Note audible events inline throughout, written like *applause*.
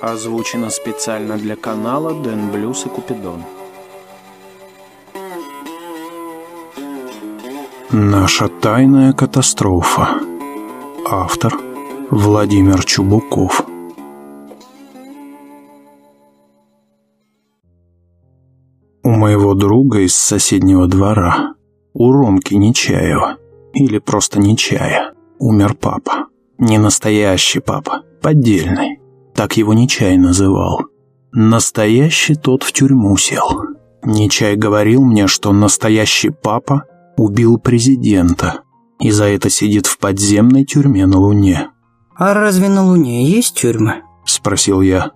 Озвучено специально для канала Дэн Блюз и Купидон. Наша тайная катастрофа. Автор Владимир Чубуков. У моего друга из соседнего двора, у Ромки Нечаева, или просто Нечая, умер папа. Не настоящий папа, поддельный. Так его Нечай называл. Настоящий тот в тюрьму сел. Нечай говорил мне, что настоящий папа убил президента и за это сидит в подземной тюрьме на Луне. «А разве на Луне есть тюрьмы?» – спросил я.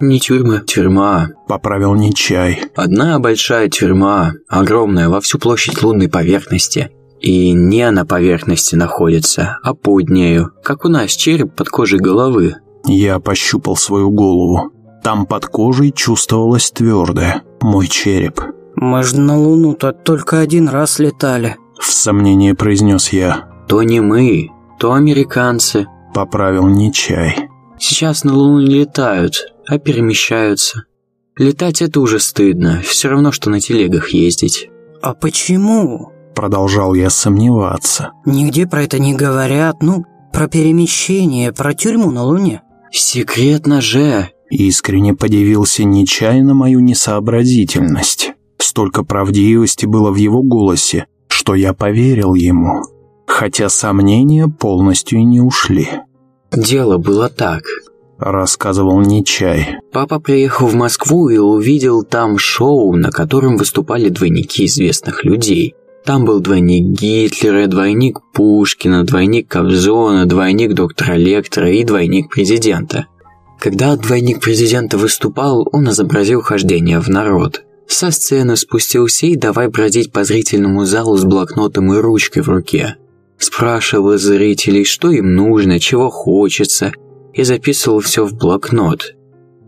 «Не тюрьма, тюрьма», – поправил Нечай. «Одна большая тюрьма, огромная, во всю площадь лунной поверхности. И не на поверхности находится, а под нею, как у нас череп под кожей головы». Я пощупал свою голову. Там под кожей чувствовалось твердое, мой череп. «Мы же на Луну-то только один раз летали», – в сомнении произнес я. «То не мы, то американцы», – поправил Нечай. «Сейчас на Луну не летают, а перемещаются. Летать это уже стыдно, все равно, что на телегах ездить». «А почему?» Продолжал я сомневаться. «Нигде про это не говорят, ну, про перемещение, про тюрьму на Луне». «Секретно же!» Искренне подивился нечаянно мою несообразительность. Столько правдивости было в его голосе, что я поверил ему, хотя сомнения полностью не ушли. «Дело было так», — рассказывал Нечай. «Папа приехал в Москву и увидел там шоу, на котором выступали двойники известных людей. Там был двойник Гитлера, двойник Пушкина, двойник Кобзона, двойник доктора Лектора и двойник президента. Когда двойник президента выступал, он изобразил хождение в народ. Со сцены спустился и давай бродить по зрительному залу с блокнотом и ручкой в руке. Спрашивал зрителей, что им нужно, чего хочется, и записывал все в блокнот.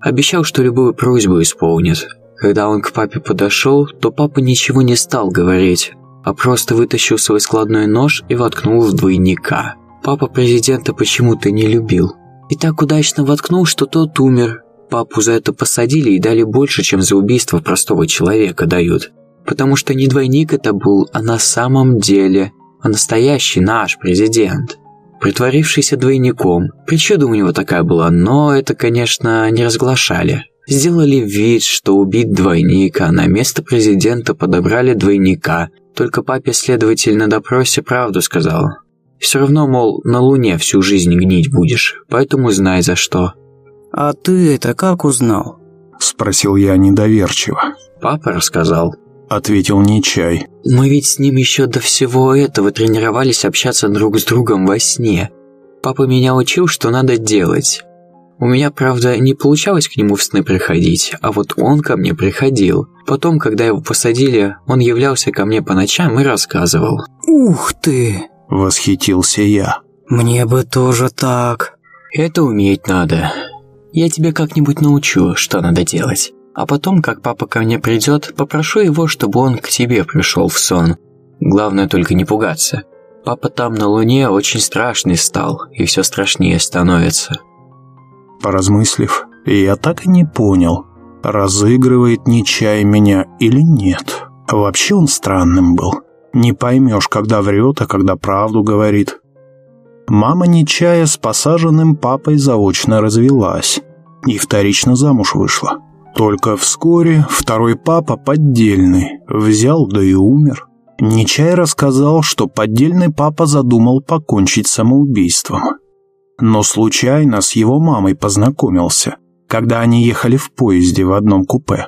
Обещал, что любую просьбу исполнит. Когда он к папе подошел, то папа ничего не стал говорить, а просто вытащил свой складной нож и воткнул в двойника. Папа президента почему-то не любил. И так удачно воткнул, что тот умер. Папу за это посадили и дали больше, чем за убийство простого человека дают. Потому что не двойник это был, а на самом деле, а настоящий наш президент. Притворившийся двойником. Причуда у него такая была, но это, конечно, не разглашали. Сделали вид, что убит двойник, а на место президента подобрали двойника. Только папе следователь на допросе правду сказал. Все равно, мол, на Луне всю жизнь гнить будешь, поэтому знай за что. «А ты это как узнал?» Спросил я недоверчиво. «Папа рассказал», — ответил Нечай. «Мы ведь с ним еще до всего этого тренировались общаться друг с другом во сне. Папа меня учил, что надо делать. У меня, правда, не получалось к нему в сны приходить, а вот он ко мне приходил. Потом, когда его посадили, он являлся ко мне по ночам и рассказывал». «Ух ты!» — восхитился я. «Мне бы тоже так». «Это уметь надо. Я тебе как-нибудь научу, что надо делать. А потом, как папа ко мне придет, попрошу его, чтобы он к тебе пришел в сон. Главное только не пугаться. Папа там на Луне очень страшный стал, и все страшнее становится». Поразмыслив, я так и не понял, разыгрывает Нечай меня или нет. Вообще он странным был. Не поймешь, когда врет, а когда правду говорит. Мама Нечая с посаженным папой заочно развелась и вторично замуж вышла. Только вскоре второй папа поддельный взял да и умер. Нечай рассказал, что поддельный папа задумал покончить самоубийством. Но случайно с его мамой познакомился, когда они ехали в поезде в одном купе.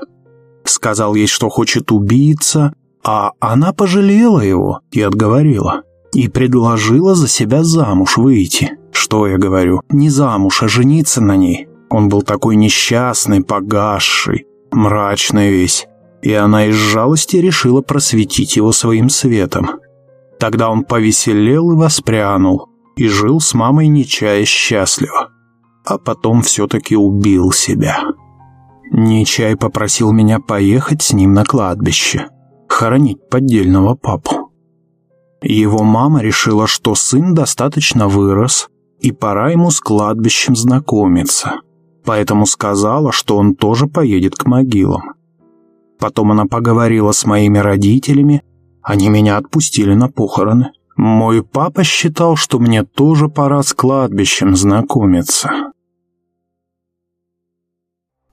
Сказал ей, что хочет убиться, а она пожалела его и отговорила. И предложила за себя замуж выйти. Что я говорю? Не замуж, а жениться на ней. Он был такой несчастный, погасший, мрачный весь. И она из жалости решила просветить его своим светом. Тогда он повеселел и воспрянул, и жил с мамой Нечая счастливо. А потом все-таки убил себя. Нечай попросил меня поехать с ним на кладбище хоронить поддельного папу. Его мама решила, что сын достаточно вырос, и пора ему с кладбищем знакомиться. поэтому сказала, что он тоже поедет к могилам. Потом она поговорила с моими родителями, они меня отпустили на похороны. Мой папа считал, что мне тоже пора с кладбищем знакомиться.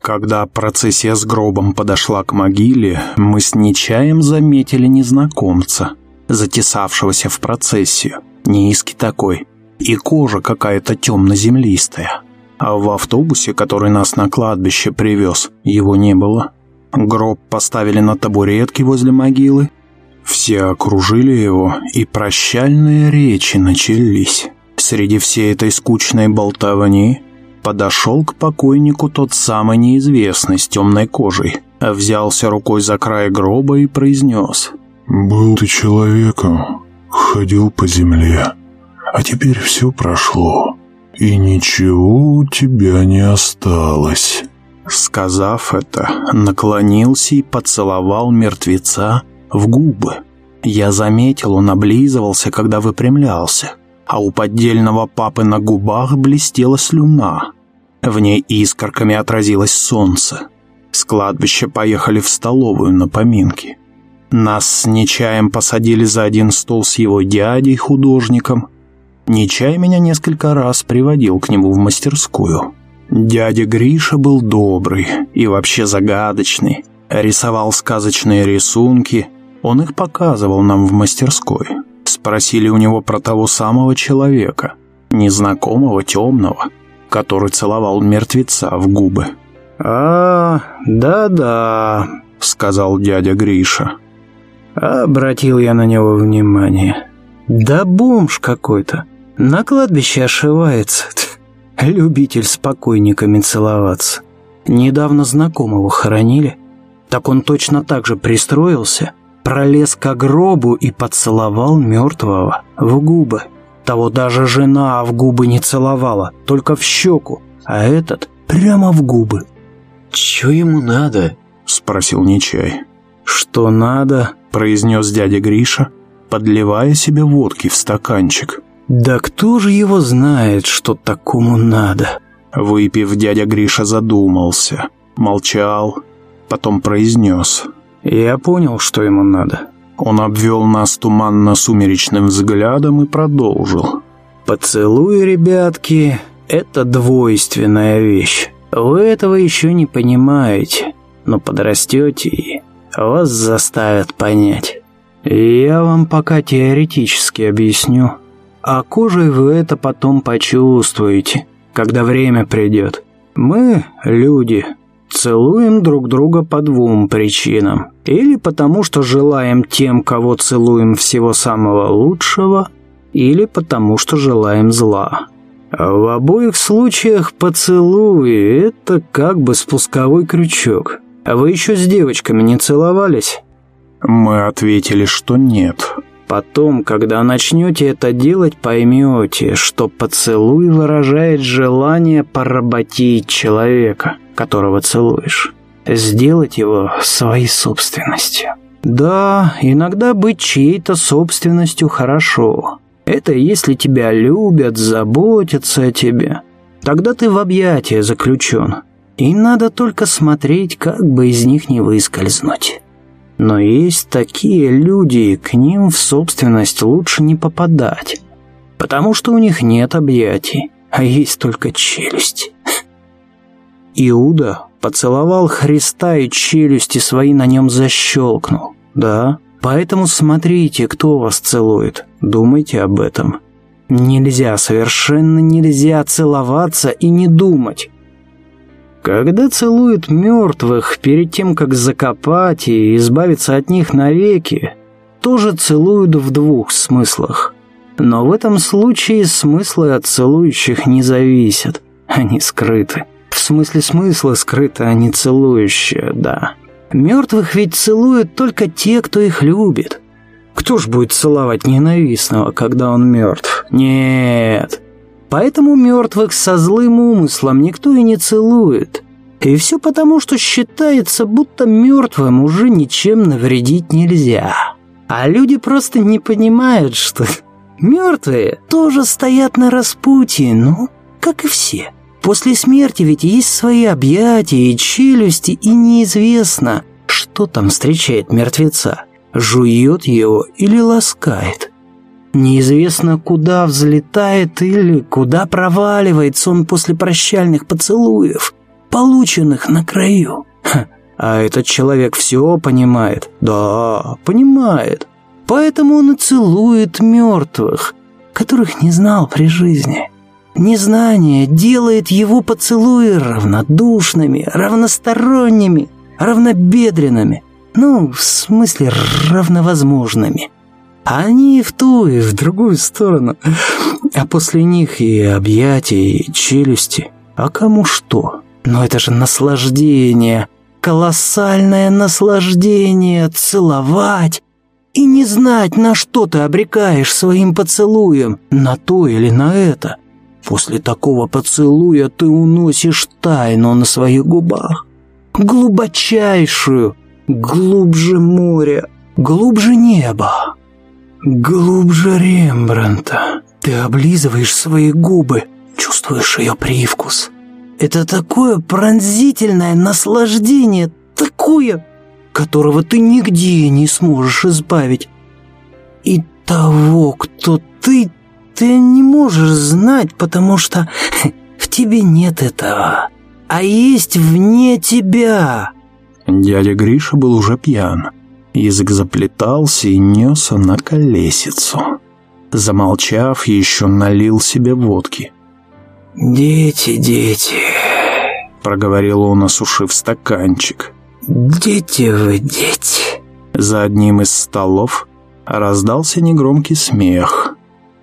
Когда процессия с гробом подошла к могиле, мы с Нечаем заметили незнакомца, затесавшегося в процессию, низкий такой, и кожа какая-то темно-землистая. А в автобусе, который нас на кладбище привез, его не было. Гроб поставили на табуретке возле могилы. Все окружили его, и прощальные речи начались. Среди всей этой скучной болтовни подошел к покойнику тот самый неизвестный с темной кожей, взялся рукой за край гроба и произнес «Был ты человеком, ходил по земле, а теперь все прошло, и ничего у тебя не осталось». Сказав это, наклонился и поцеловал мертвеца в губы. Я заметил, он облизывался, когда выпрямлялся, а у поддельного папы на губах блестела слюна. В ней искорками отразилось солнце. С кладбища поехали в столовую на поминки. Нас с Нечаем посадили за один стол с его дядей, художником. Нечай меня несколько раз приводил к нему в мастерскую. Дядя Гриша был добрый и вообще загадочный. Рисовал сказочные рисунки. Он их показывал нам в мастерской. Спросили у него про того самого человека, незнакомого, темного, который целовал мертвеца в губы. «А, да-да», — сказал дядя Гриша. Обратил я на него внимание. «Да бомж какой-то. На кладбище ошивается. Любитель с покойниками целоваться. Недавно знакомого хоронили. Так он точно так же пристроился, пролез к гробу и поцеловал мертвого в губы. Того даже жена в губы не целовала, только в щеку, а этот прямо в губы. «Чё ему надо?» — спросил Нечай. «Что надо?» — произнес дядя Гриша, подливая себе водки в стаканчик. «Да кто же его знает, что такому надо?» Выпив, дядя Гриша задумался, молчал, потом произнес. «Я понял, что ему надо. Он обвел нас туманно-сумеречным взглядом и продолжил. «Поцелуй, ребятки, это двойственная вещь. Вы этого еще не понимаете, но подрастете и вас заставят понять. Я вам пока теоретически объясню, а кожей вы это потом почувствуете, когда время придет. Мы, люди, Целуем друг друга по двум причинам. Или потому, что желаем тем, кого целуем всего самого лучшего, или потому, что желаем зла. В обоих случаях поцелуи – это как бы спусковой крючок. Вы еще с девочками не целовались? Мы ответили, что нет. Потом, когда начнете это делать, поймете, что поцелуй выражает желание поработить человека, которого целуешь. Сделать его своей собственностью. Да, иногда быть чьей-то собственностью хорошо. Это если тебя любят, заботятся о тебе. Тогда ты в объятия заключен. И надо только смотреть, как бы из них не выскользнуть. Но есть такие люди, к ним в собственность лучше не попадать, потому что у них нет объятий, а есть только челюсть. *laughs* Иуда поцеловал Христа и челюсти свои на нем защелкнул, да? Поэтому смотрите, кто вас целует, думайте об этом. Нельзя, совершенно нельзя целоваться и не думать. Когда целуют мертвых перед тем, как закопать и избавиться от них навеки, тоже целуют в двух смыслах. Но в этом случае смыслы от целующих не зависят, они скрыты. Смысле смысла скрыты, а не целующие, да. Мертвых ведь целуют только те, кто их любит. Кто ж будет целовать ненавистного, когда он мертв? Нет. Поэтому мертвых со злым умыслом никто и не целует. И все потому, что считается, будто мертвым уже ничем навредить нельзя. А люди просто не понимают, что *laughs* мертвые тоже стоят на распутье, ну, как и все. После смерти ведь есть свои объятия и челюсти, и неизвестно, что там встречает мертвеца. Жует его или ласкает. Неизвестно, куда взлетает или куда проваливается он после прощальных поцелуев, полученных на краю. А этот человек все понимает. Да, понимает. Поэтому он и целует мертвых, которых не знал при жизни. Незнание делает его поцелуи равнодушными, равносторонними, равнобедренными, ну, в смысле, равновозможными. А они и в ту, и в другую сторону. А после них и объятия, и челюсти. А кому что? Но это же наслаждение, колоссальное наслаждение целовать и не знать, на что ты обрекаешь своим поцелуем, на то или на это. После такого поцелуя ты уносишь тайну на своих губах. Глубочайшую, глубже моря, глубже неба, глубже Рембранта. Ты облизываешь свои губы, чувствуешь ее привкус. Это такое пронзительное наслаждение, такое, которого ты нигде не сможешь избавить. И того, кто ты, ты не можешь знать, потому что *laughs* в тебе нет этого, а есть вне тебя. Дядя Гриша был уже пьян. Язык заплетался и несся на колесицу. Замолчав, еще налил себе водки. «Дети, дети», — проговорил он, осушив стаканчик. «Дети вы, дети». За одним из столов раздался негромкий смех.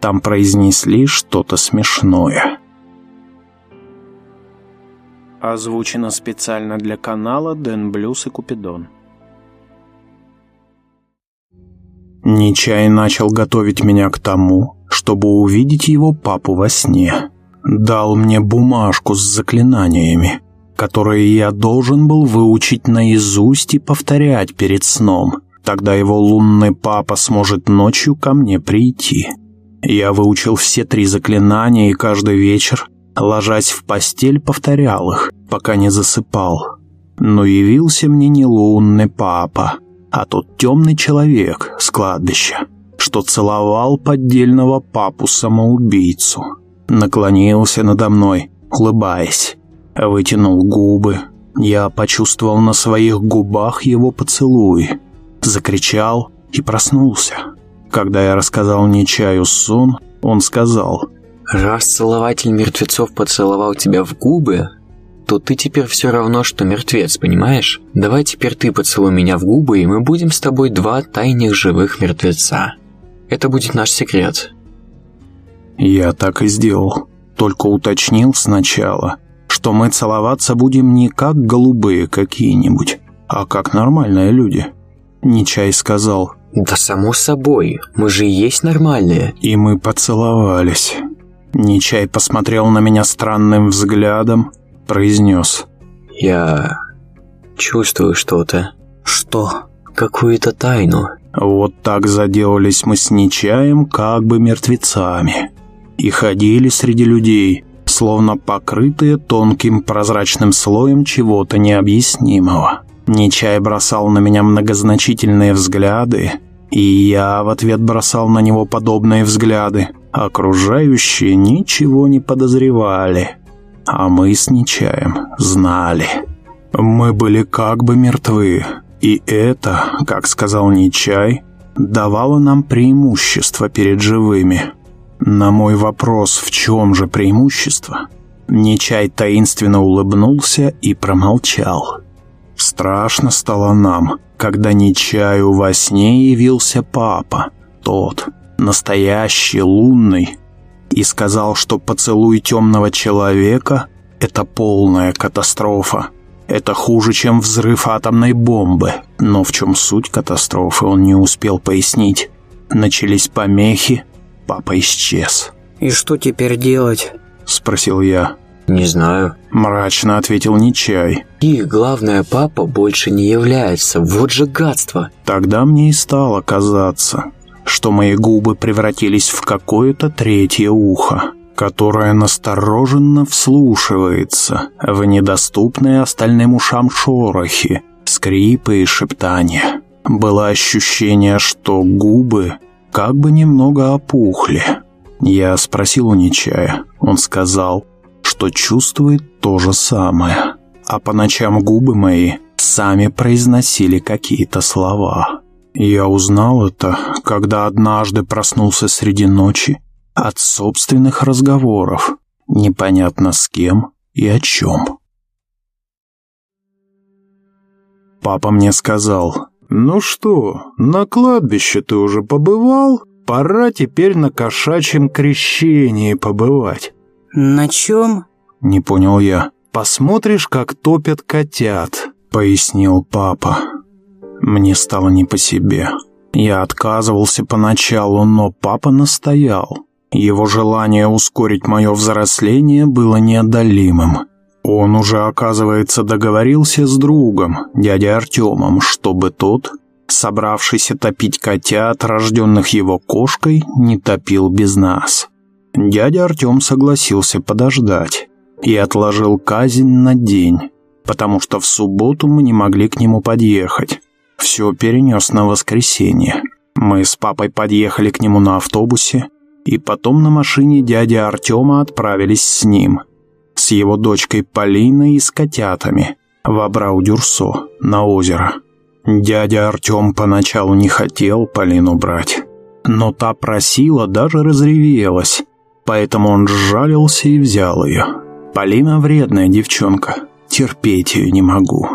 Там произнесли что-то смешное. Озвучено специально для канала Дэн Блюз и Купидон. Нечай начал готовить меня к тому, чтобы увидеть его папу во сне. Дал мне бумажку с заклинаниями, которые я должен был выучить наизусть и повторять перед сном. Тогда его лунный папа сможет ночью ко мне прийти. Я выучил все три заклинания и каждый вечер, ложась в постель, повторял их, пока не засыпал. Но явился мне не лунный папа, а тот темный человек с кладбища, что целовал поддельного папу-самоубийцу наклонился надо мной, улыбаясь, вытянул губы. Я почувствовал на своих губах его поцелуй, закричал и проснулся. Когда я рассказал Нечаю сон, он сказал, «Раз целователь мертвецов поцеловал тебя в губы, то ты теперь все равно, что мертвец, понимаешь? Давай теперь ты поцелуй меня в губы, и мы будем с тобой два тайных живых мертвеца. Это будет наш секрет». Я так и сделал, только уточнил сначала, что мы целоваться будем не как голубые какие-нибудь, а как нормальные люди. Нечай сказал. «Да само собой, мы же и есть нормальные». И мы поцеловались. Нечай посмотрел на меня странным взглядом, произнес. «Я чувствую что-то». «Что?» «Какую-то тайну». Вот так заделались мы с Нечаем как бы мертвецами и ходили среди людей, словно покрытые тонким прозрачным слоем чего-то необъяснимого. Нечай бросал на меня многозначительные взгляды, и я в ответ бросал на него подобные взгляды. Окружающие ничего не подозревали, а мы с Нечаем знали. Мы были как бы мертвы, и это, как сказал Нечай, давало нам преимущество перед живыми. На мой вопрос, в чем же преимущество, Нечай таинственно улыбнулся и промолчал. Страшно стало нам, когда Нечаю во сне явился папа, тот, настоящий лунный, и сказал, что поцелуй темного человека — это полная катастрофа. Это хуже, чем взрыв атомной бомбы. Но в чем суть катастрофы, он не успел пояснить. Начались помехи, Папа исчез. «И что теперь делать?» – спросил я. «Не знаю», – мрачно ответил Нечай. «И главное, папа больше не является, вот же гадство!» Тогда мне и стало казаться, что мои губы превратились в какое-то третье ухо. которая настороженно вслушивается в недоступные остальным ушам шорохи, скрипы и шептания. Было ощущение, что губы как бы немного опухли. Я спросил у Нечая. Он сказал, что чувствует то же самое. А по ночам губы мои сами произносили какие-то слова. Я узнал это, когда однажды проснулся среди ночи от собственных разговоров, непонятно с кем и о чем. Папа мне сказал, «Ну что, на кладбище ты уже побывал? Пора теперь на кошачьем крещении побывать». «На чем?» Не понял я. «Посмотришь, как топят котят», — пояснил папа. Мне стало не по себе. Я отказывался поначалу, но папа настоял. Его желание ускорить мое взросление было неодолимым. Он уже, оказывается, договорился с другом, дядей Артемом, чтобы тот, собравшийся топить котят, рожденных его кошкой, не топил без нас. Дядя Артем согласился подождать и отложил казнь на день, потому что в субботу мы не могли к нему подъехать. Все перенес на воскресенье. Мы с папой подъехали к нему на автобусе, и потом на машине дяди Артема отправились с ним, с его дочкой Полиной и с котятами, в Абрау-Дюрсо, на озеро. Дядя Артем поначалу не хотел Полину брать, но та просила, даже разревелась, поэтому он сжалился и взял ее. Полина вредная девчонка, терпеть ее не могу.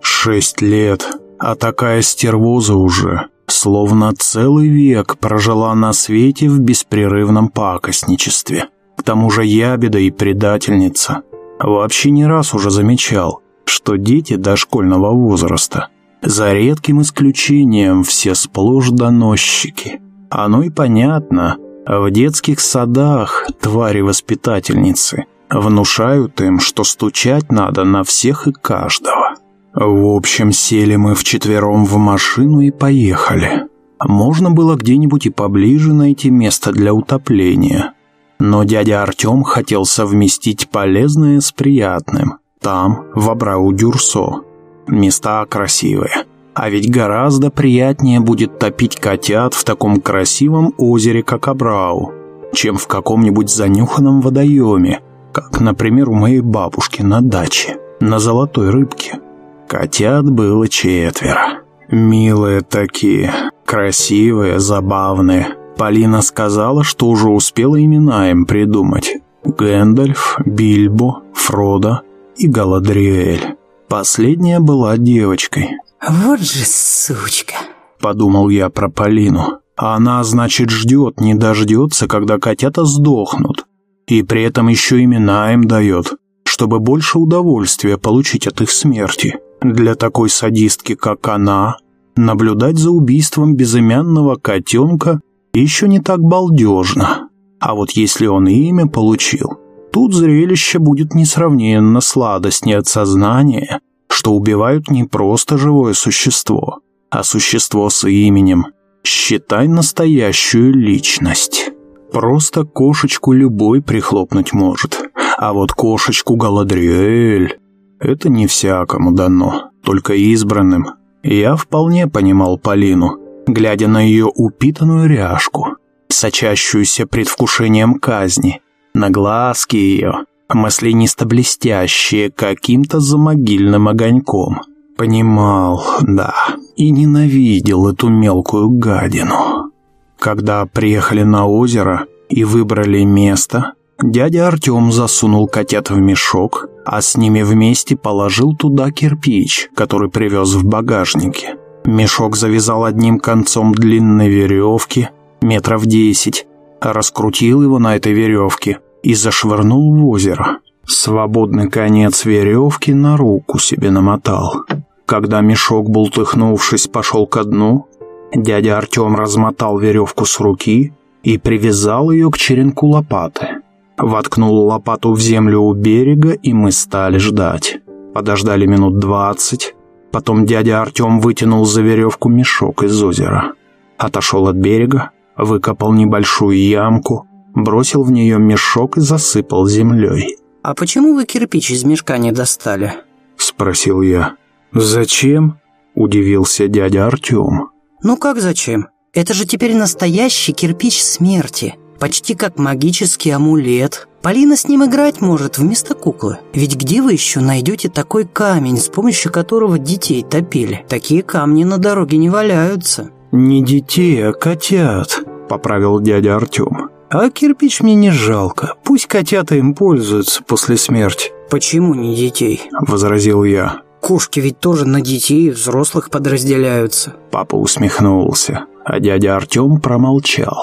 Шесть лет, а такая стервоза уже. Словно целый век прожила на свете в беспрерывном пакостничестве. К тому же ябеда и предательница. Вообще не раз уже замечал, что дети дошкольного возраста, за редким исключением, все сплошь доносчики. Оно и понятно, в детских садах твари-воспитательницы внушают им, что стучать надо на всех и каждого. В общем, сели мы вчетвером в машину и поехали. Можно было где-нибудь и поближе найти место для утопления. Но дядя Артем хотел совместить полезное с приятным. Там, в Абрау-Дюрсо. Места красивые. А ведь гораздо приятнее будет топить котят в таком красивом озере, как Абрау, чем в каком-нибудь занюханном водоеме, как, например, у моей бабушки на даче, на Золотой Рыбке. Котят было четверо. Милые такие, красивые, забавные. Полина сказала, что уже успела имена им придумать. Гэндальф, Бильбо, Фродо и Галадриэль. Последняя была девочкой. «Вот же сучка!» Подумал я про Полину. Она, значит, ждет, не дождется, когда котята сдохнут. И при этом еще имена им дает, чтобы больше удовольствия получить от их смерти. Для такой садистки, как она, наблюдать за убийством безымянного котенка еще не так балдежно. А вот если он имя получил, тут зрелище будет несравненно сладостнее от сознания, что убивают не просто живое существо, а существо с именем. Считай настоящую личность. Просто кошечку любой прихлопнуть может, а вот кошечку Галадриэль это не всякому дано, только избранным. Я вполне понимал Полину, глядя на ее упитанную ряжку, сочащуюся предвкушением казни, на глазки ее, маслянисто-блестящие каким-то замогильным огоньком. Понимал, да, и ненавидел эту мелкую гадину. Когда приехали на озеро и выбрали место, Дядя Артем засунул котят в мешок, а с ними вместе положил туда кирпич, который привез в багажнике. Мешок завязал одним концом длинной веревки, метров десять, раскрутил его на этой веревке и зашвырнул в озеро. Свободный конец веревки на руку себе намотал. Когда мешок, бултыхнувшись, пошел ко дну, дядя Артем размотал веревку с руки и привязал ее к черенку лопаты. Воткнул лопату в землю у берега, и мы стали ждать. Подождали минут двадцать. Потом дядя Артем вытянул за веревку мешок из озера. Отошел от берега, выкопал небольшую ямку, бросил в нее мешок и засыпал землей. «А почему вы кирпич из мешка не достали?» — спросил я. «Зачем?» — удивился дядя Артем. «Ну как зачем? Это же теперь настоящий кирпич смерти. Почти как магический амулет. Полина с ним играть может вместо куклы. Ведь где вы еще найдете такой камень, с помощью которого детей топили? Такие камни на дороге не валяются». «Не детей, а котят», — поправил дядя Артем. «А кирпич мне не жалко. Пусть котята им пользуются после смерти». «Почему не детей?» — возразил я. Кошки ведь тоже на детей и взрослых подразделяются. Папа усмехнулся, а дядя Артем промолчал.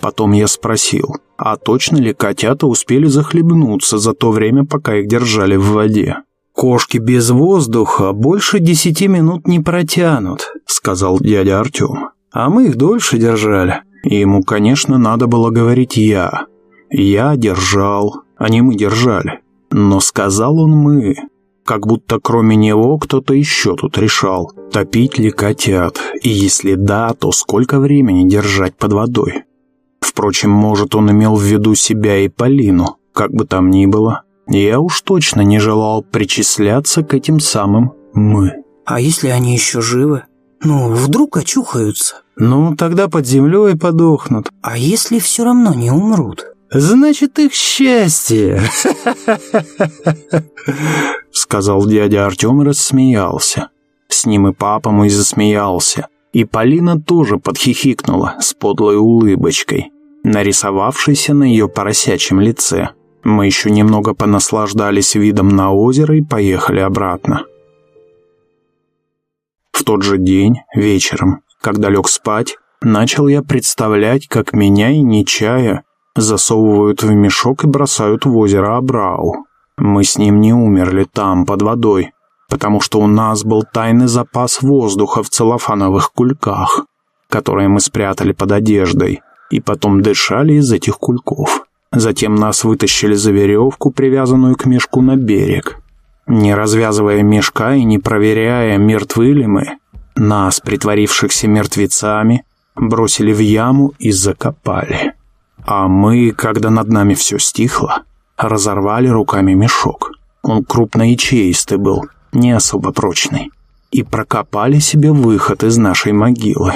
Потом я спросил, а точно ли котята успели захлебнуться за то время, пока их держали в воде? «Кошки без воздуха больше десяти минут не протянут», — сказал дядя Артем. «А мы их дольше держали». Ему, конечно, надо было говорить «я». «Я держал», а не «мы держали». Но сказал он «мы», как будто кроме него кто-то еще тут решал, топить ли котят, и если да, то сколько времени держать под водой. Впрочем, может, он имел в виду себя и Полину, как бы там ни было. Я уж точно не желал причисляться к этим самым «мы». «А если они еще живы? Ну, вдруг очухаются?» «Ну, тогда под землей подохнут». «А если все равно не умрут?» «Значит, их счастье!» *laughs* Сказал дядя Артем и рассмеялся. С ним и папа мой засмеялся. И Полина тоже подхихикнула с подлой улыбочкой, нарисовавшейся на ее поросячьем лице. Мы еще немного понаслаждались видом на озеро и поехали обратно. В тот же день, вечером, когда лег спать, начал я представлять, как меня и Нечая засовывают в мешок и бросают в озеро Абрау. Мы с ним не умерли там, под водой, потому что у нас был тайный запас воздуха в целлофановых кульках, которые мы спрятали под одеждой, и потом дышали из этих кульков. Затем нас вытащили за веревку, привязанную к мешку на берег. Не развязывая мешка и не проверяя, мертвы ли мы, нас, притворившихся мертвецами, бросили в яму и закопали. А мы, когда над нами все стихло, разорвали руками мешок. Он крупноячеистый был, не особо прочный. И прокопали себе выход из нашей могилы.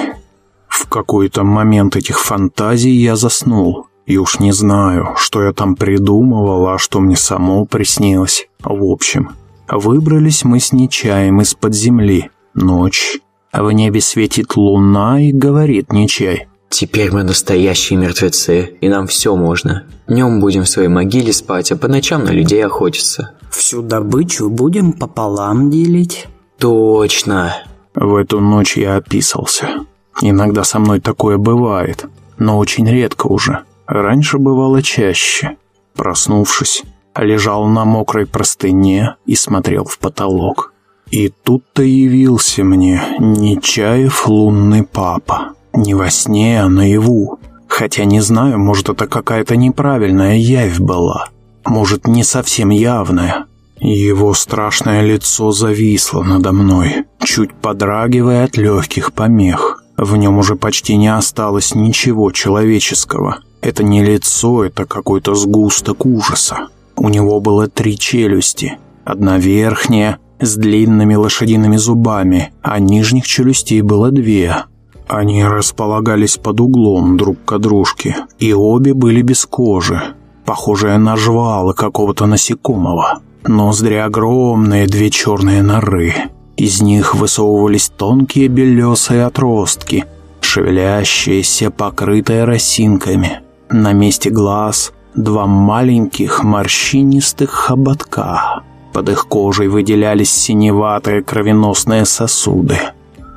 В какой-то момент этих фантазий я заснул. И уж не знаю, что я там придумывал, а что мне само приснилось. В общем, выбрались мы с Нечаем из-под земли. Ночь. А в небе светит луна и говорит Нечай. Теперь мы настоящие мертвецы, и нам все можно. Днем будем в своей могиле спать, а по ночам на людей охотиться. Всю добычу будем пополам делить. Точно. В эту ночь я описался. Иногда со мной такое бывает, но очень редко уже. Раньше бывало чаще. Проснувшись, лежал на мокрой простыне и смотрел в потолок. И тут-то явился мне Нечаев лунный папа. Не во сне, а наяву. Хотя не знаю, может, это какая-то неправильная явь была. Может, не совсем явная. Его страшное лицо зависло надо мной, чуть подрагивая от легких помех. В нем уже почти не осталось ничего человеческого. Это не лицо, это какой-то сгусток ужаса. У него было три челюсти. Одна верхняя, с длинными лошадиными зубами, а нижних челюстей было две. Они располагались под углом друг к дружке, и обе были без кожи, похожие на жвалы какого-то насекомого. Ноздри огромные, две черные норы. Из них высовывались тонкие белесые отростки, шевелящиеся, покрытые росинками. На месте глаз два маленьких морщинистых хоботка. Под их кожей выделялись синеватые кровеносные сосуды.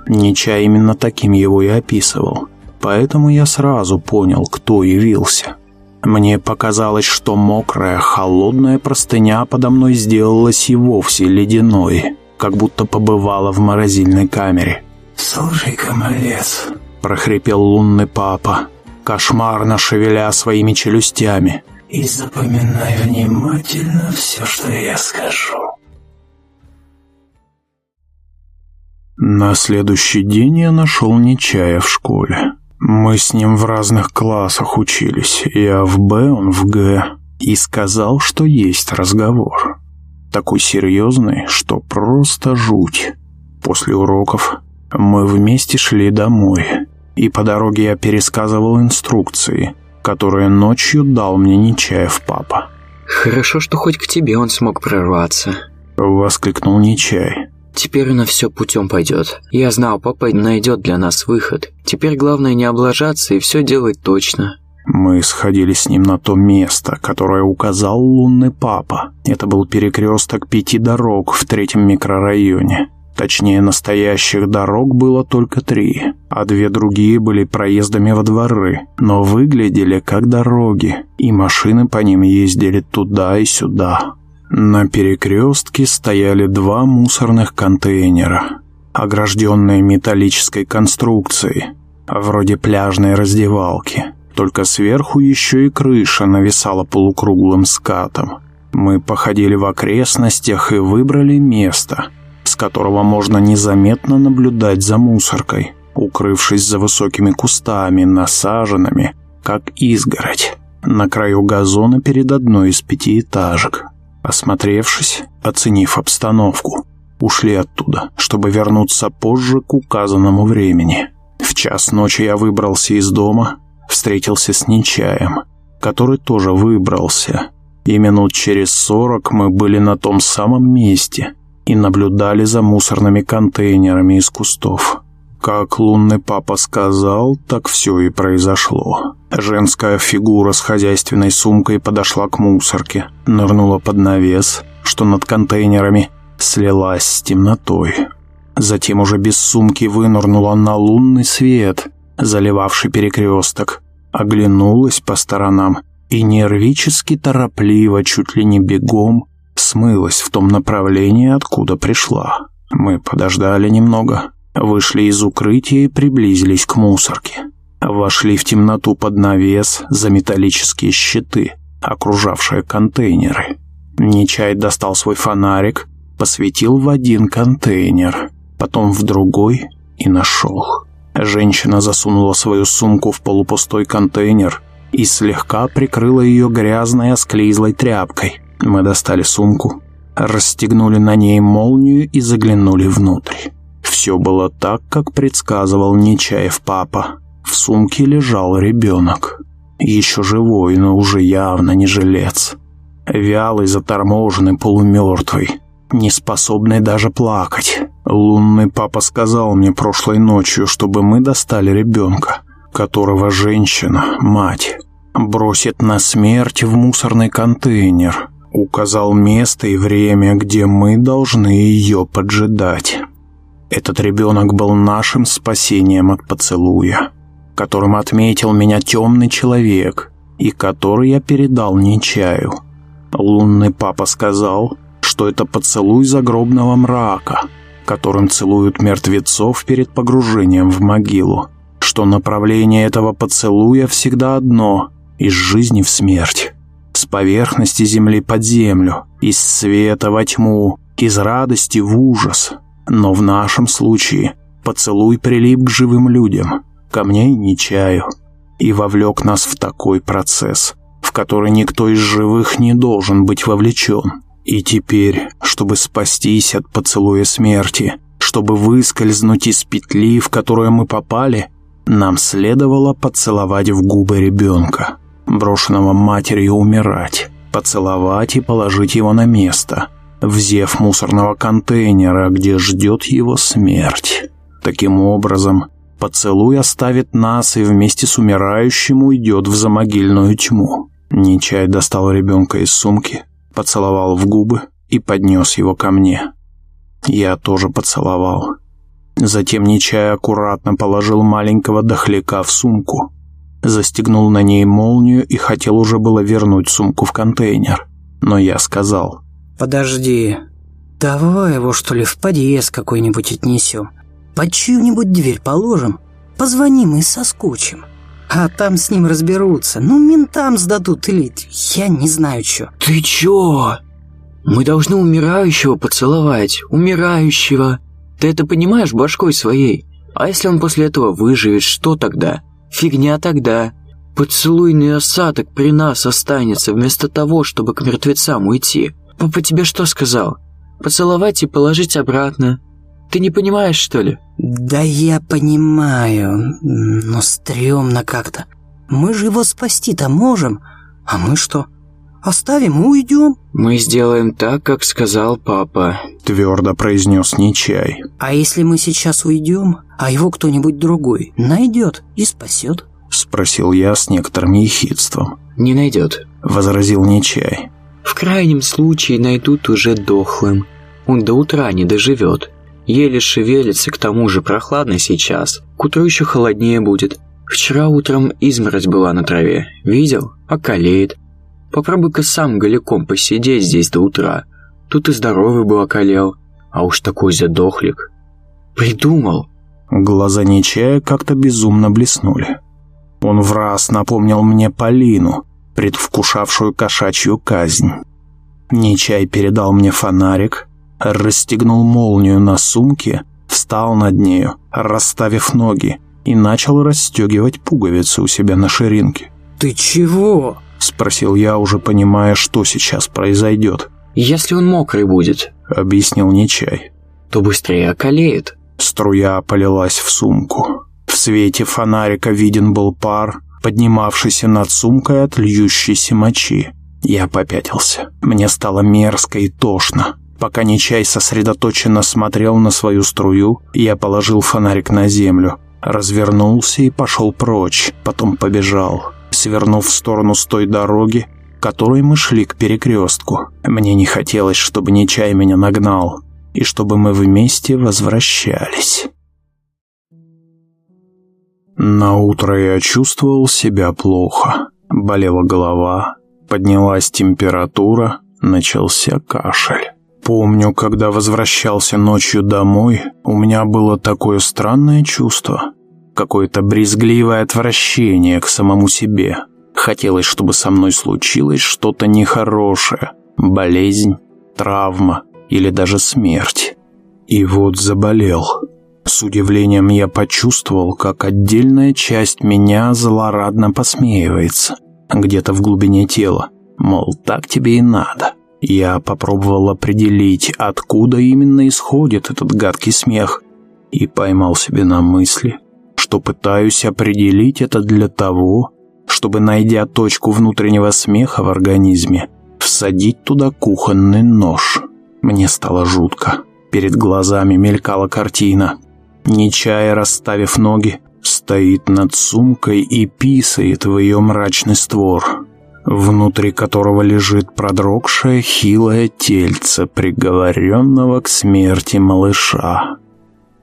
Нечай именно таким его и описывал. Поэтому я сразу понял, кто явился. Мне показалось, что мокрая, холодная простыня подо мной сделалась и вовсе ледяной, как будто побывала в морозильной камере. «Слушай-ка, малец», — прохрипел лунный папа, кошмарно шевеля своими челюстями. «И запоминай внимательно все, что я скажу. На следующий день я нашел Нечая в школе. Мы с ним в разных классах учились. Я в Б, он в Г. И сказал, что есть разговор. Такой серьезный, что просто жуть. После уроков мы вместе шли домой. И по дороге я пересказывал инструкции, которые ночью дал мне Нечаев папа. «Хорошо, что хоть к тебе он смог прорваться», — воскликнул Нечай. Теперь на все путем пойдет. Я знал, папа найдет для нас выход. Теперь главное не облажаться и все делать точно. Мы сходили с ним на то место, которое указал лунный папа. Это был перекресток пяти дорог в третьем микрорайоне. Точнее, настоящих дорог было только три, а две другие были проездами во дворы, но выглядели как дороги, и машины по ним ездили туда и сюда. На перекрестке стояли два мусорных контейнера, огражденные металлической конструкцией, вроде пляжной раздевалки. Только сверху еще и крыша нависала полукруглым скатом. Мы походили в окрестностях и выбрали место, с которого можно незаметно наблюдать за мусоркой, укрывшись за высокими кустами, насаженными, как изгородь, на краю газона перед одной из пятиэтажек. Осмотревшись, оценив обстановку, ушли оттуда, чтобы вернуться позже к указанному времени. В час ночи я выбрался из дома, встретился с Нечаем, который тоже выбрался. И минут через сорок мы были на том самом месте и наблюдали за мусорными контейнерами из кустов. Как лунный папа сказал, так все и произошло. Женская фигура с хозяйственной сумкой подошла к мусорке, нырнула под навес, что над контейнерами, слилась с темнотой. Затем уже без сумки вынырнула на лунный свет, заливавший перекресток, оглянулась по сторонам и нервически торопливо, чуть ли не бегом, смылась в том направлении, откуда пришла. Мы подождали немного, Вышли из укрытия и приблизились к мусорке. Вошли в темноту под навес за металлические щиты, окружавшие контейнеры. Нечай достал свой фонарик, посветил в один контейнер, потом в другой и нашел. Женщина засунула свою сумку в полупустой контейнер и слегка прикрыла ее грязной осклизлой тряпкой. Мы достали сумку, расстегнули на ней молнию и заглянули внутрь. Все было так, как предсказывал Нечаев папа. В сумке лежал ребенок. Еще живой, но уже явно не жилец. Вялый, заторможенный, полумертвый. Не способный даже плакать. Лунный папа сказал мне прошлой ночью, чтобы мы достали ребенка, которого женщина, мать, бросит на смерть в мусорный контейнер. Указал место и время, где мы должны ее поджидать. Этот ребенок был нашим спасением от поцелуя, которым отметил меня темный человек и который я передал Нечаю. Лунный папа сказал, что это поцелуй загробного мрака, которым целуют мертвецов перед погружением в могилу, что направление этого поцелуя всегда одно – из жизни в смерть, с поверхности земли под землю, из света во тьму, из радости в ужас – но в нашем случае поцелуй прилип к живым людям, ко мне и Нечаю, и вовлек нас в такой процесс, в который никто из живых не должен быть вовлечен. И теперь, чтобы спастись от поцелуя смерти, чтобы выскользнуть из петли, в которую мы попали, нам следовало поцеловать в губы ребенка, брошенного матерью умирать, поцеловать и положить его на место – в зев мусорного контейнера, где ждет его смерть. Таким образом, поцелуй оставит нас и вместе с умирающим уйдет в замогильную тьму. Нечай достал ребенка из сумки, поцеловал в губы и поднес его ко мне. Я тоже поцеловал. Затем Нечай аккуратно положил маленького дохляка в сумку, застегнул на ней молнию и хотел уже было вернуть сумку в контейнер. Но я сказал – «Подожди. Давай его, что ли, в подъезд какой-нибудь отнесем. Под чью-нибудь дверь положим. Позвоним и соскучим. А там с ним разберутся. Ну, ментам сдадут или я не знаю что». «Ты чё? Мы должны умирающего поцеловать. Умирающего. Ты это понимаешь башкой своей? А если он после этого выживет, что тогда? Фигня тогда. Поцелуйный осадок при нас останется, вместо того, чтобы к мертвецам уйти. Папа тебе что сказал? Поцеловать и положить обратно. Ты не понимаешь, что ли? Да я понимаю, но стрёмно как-то. Мы же его спасти-то можем, а мы что? Оставим и уйдем. Мы сделаем так, как сказал папа. Твердо произнес Нечай. А если мы сейчас уйдем, а его кто-нибудь другой найдет и спасет? Спросил я с некоторым ехидством. Не найдет. Возразил Нечай. В крайнем случае найдут уже дохлым. Он до утра не доживет. Еле шевелится, к тому же прохладно сейчас. К утру еще холоднее будет. Вчера утром изморозь была на траве. Видел? Околеет. Попробуй-ка сам голиком посидеть здесь до утра. Тут и здоровый бы околел. А уж такой задохлик. Придумал. Глаза Нечая как-то безумно блеснули. Он в раз напомнил мне Полину, предвкушавшую кошачью казнь. Нечай передал мне фонарик, расстегнул молнию на сумке, встал над нею, расставив ноги, и начал расстегивать пуговицы у себя на ширинке. «Ты чего?» — спросил я, уже понимая, что сейчас произойдет. «Если он мокрый будет», — объяснил Нечай, — «то быстрее околеет». Струя полилась в сумку. В свете фонарика виден был пар, поднимавшийся над сумкой от льющейся мочи. Я попятился. Мне стало мерзко и тошно. Пока Нечай сосредоточенно смотрел на свою струю, я положил фонарик на землю, развернулся и пошел прочь, потом побежал, свернув в сторону с той дороги, которой мы шли к перекрестку. Мне не хотелось, чтобы Нечай меня нагнал, и чтобы мы вместе возвращались. На утро я чувствовал себя плохо. Болела голова, поднялась температура, начался кашель. Помню, когда возвращался ночью домой, у меня было такое странное чувство, какое-то брезгливое отвращение к самому себе. Хотелось, чтобы со мной случилось что-то нехорошее, болезнь, травма или даже смерть. И вот заболел. С удивлением я почувствовал, как отдельная часть меня злорадно посмеивается, где-то в глубине тела, мол, так тебе и надо. Я попробовал определить, откуда именно исходит этот гадкий смех, и поймал себе на мысли, что пытаюсь определить это для того, чтобы, найдя точку внутреннего смеха в организме, всадить туда кухонный нож. Мне стало жутко. Перед глазами мелькала картина. Нечая, расставив ноги, стоит над сумкой и писает в ее мрачный створ внутри которого лежит продрогшее хилое тельце приговоренного к смерти малыша.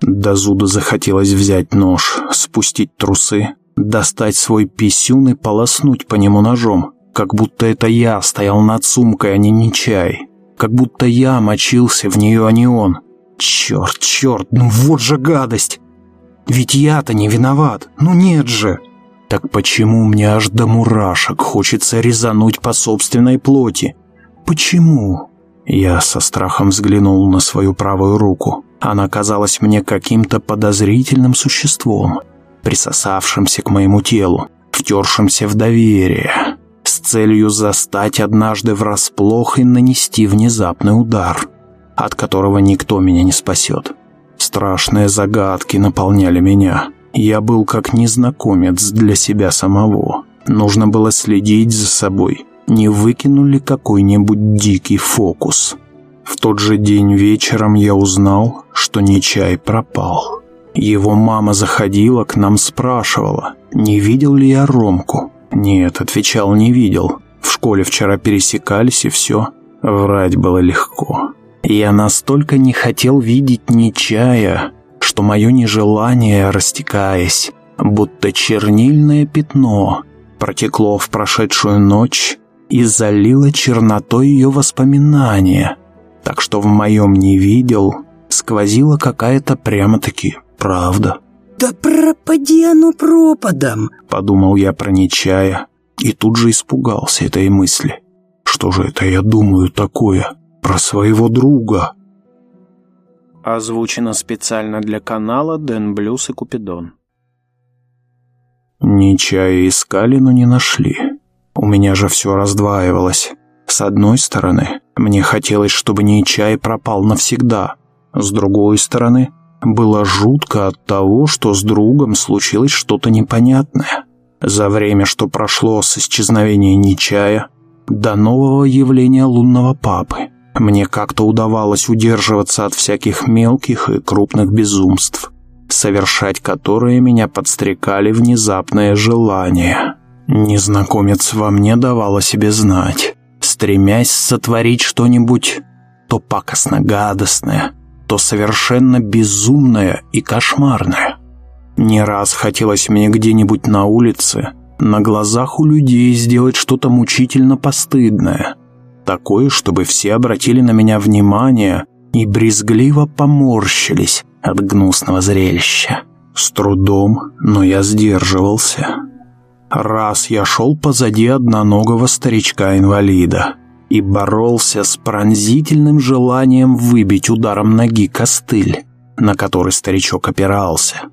До зуда захотелось взять нож, спустить трусы, достать свой писюн и полоснуть по нему ножом, как будто это я стоял над сумкой, а не Нечай. Как будто я мочился в нее, а не он. Черт, черт, ну вот же гадость! Ведь я-то не виноват, ну нет же! Так почему мне аж до мурашек хочется резануть по собственной плоти? Почему? Я со страхом взглянул на свою правую руку. Она казалась мне каким-то подозрительным существом, присосавшимся к моему телу, втершимся в доверие, с целью застать однажды врасплох и нанести внезапный удар, от которого никто меня не спасет. Страшные загадки наполняли меня. Я был как незнакомец для себя самого. Нужно было следить за собой, не выкинули какой-нибудь дикий фокус. В тот же день вечером я узнал, что Нечай пропал. Его мама заходила к нам, спрашивала, не видел ли я Ромку. Нет, отвечал, не видел. В школе вчера пересекались и все. Врать было легко. Я настолько не хотел видеть Нечая, что мое нежелание, растекаясь, будто чернильное пятно, протекло в прошедшую ночь и залило чернотой ее воспоминания, так что в моем «не видел» сквозила какая-то прямо-таки правда. «Да пропади оно пропадом!» — подумал я, проникая, и тут же испугался этой мысли. «Что же это я думаю такое про своего друга?» Озвучено специально для канала Дэн Блюз и Купидон. Нечая искали, но не нашли. У меня же все раздваивалось. С одной стороны, мне хотелось, чтобы Нечай пропал навсегда. С другой стороны, было жутко от того, что с другом случилось что-то непонятное. За время, что прошло с исчезновения Нечая до нового явления лунного папы, мне как-то удавалось удерживаться от всяких мелких и крупных безумств, совершать которые меня подстрекали внезапное желание. Незнакомец во мне давал о себе знать, стремясь сотворить что-нибудь то пакостно-гадостное, то совершенно безумное и кошмарное. Не раз хотелось мне где-нибудь на улице, на глазах у людей сделать что-то мучительно постыдное, такое, чтобы все обратили на меня внимание и брезгливо поморщились от гнусного зрелища. С трудом, но я сдерживался. Раз я шел позади одноногого старичка-инвалида и боролся с пронзительным желанием выбить ударом ноги костыль, на который старичок опирался.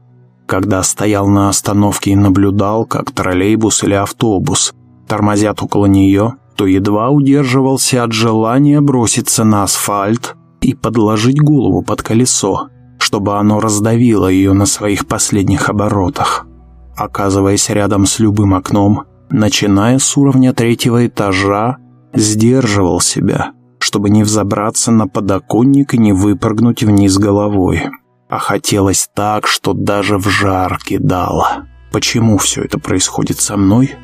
Когда стоял на остановке и наблюдал, как троллейбус или автобус тормозят около нее, то едва удерживался от желания броситься на асфальт и подложить голову под колесо, чтобы оно раздавило ее на своих последних оборотах. Оказываясь рядом с любым окном, начиная с уровня третьего этажа, сдерживал себя, чтобы не взобраться на подоконник и не выпрыгнуть вниз головой. А хотелось так, что даже в жар кидало. Почему все это происходит со мной,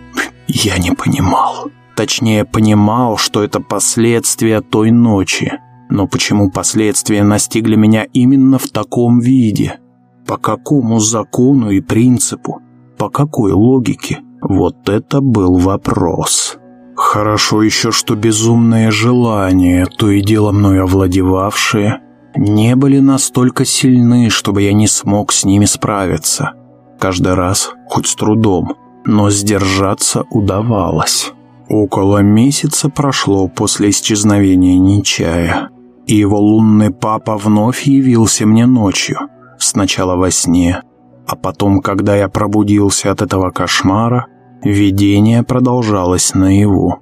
я не понимал. Точнее, понимал, что это последствия той ночи. Но почему последствия настигли меня именно в таком виде? По какому закону и принципу? По какой логике? Вот это был вопрос. Хорошо еще, что безумные желания, то и дело мной овладевавшие, не были настолько сильны, чтобы я не смог с ними справиться. Каждый раз, хоть с трудом, но сдержаться удавалось. Около месяца прошло после исчезновения Нечая, и его лунный папа вновь явился мне ночью, сначала во сне, а потом, когда я пробудился от этого кошмара, Видение продолжалось наяву.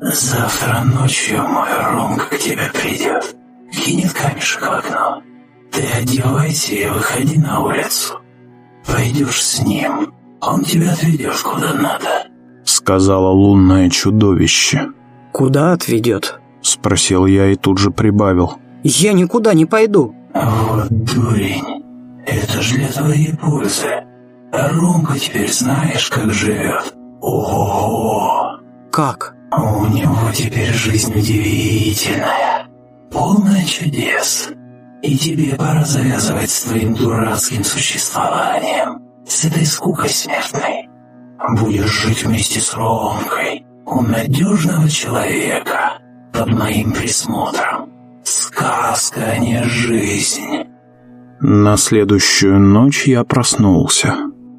«Завтра ночью мой Ромка к тебе придет, кинет камешек в окно. Ты одевайся и выходи на улицу. Пойдешь с ним, он тебя отведет куда надо», — сказала лунное чудовище. «Куда отведет?» — спросил я и тут же прибавил. «Я никуда не пойду». «Вот дурень, это ж для твоей пользы. А Ромка теперь знаешь, как живет? Ого! Как? У него теперь жизнь удивительная, полная чудес. И тебе пора завязывать с твоим дурацким существованием, с этой скукой смертной. Будешь жить вместе с Ромкой, у надежного человека, под моим присмотром. Сказка, а не жизнь. На следующую ночь я проснулся.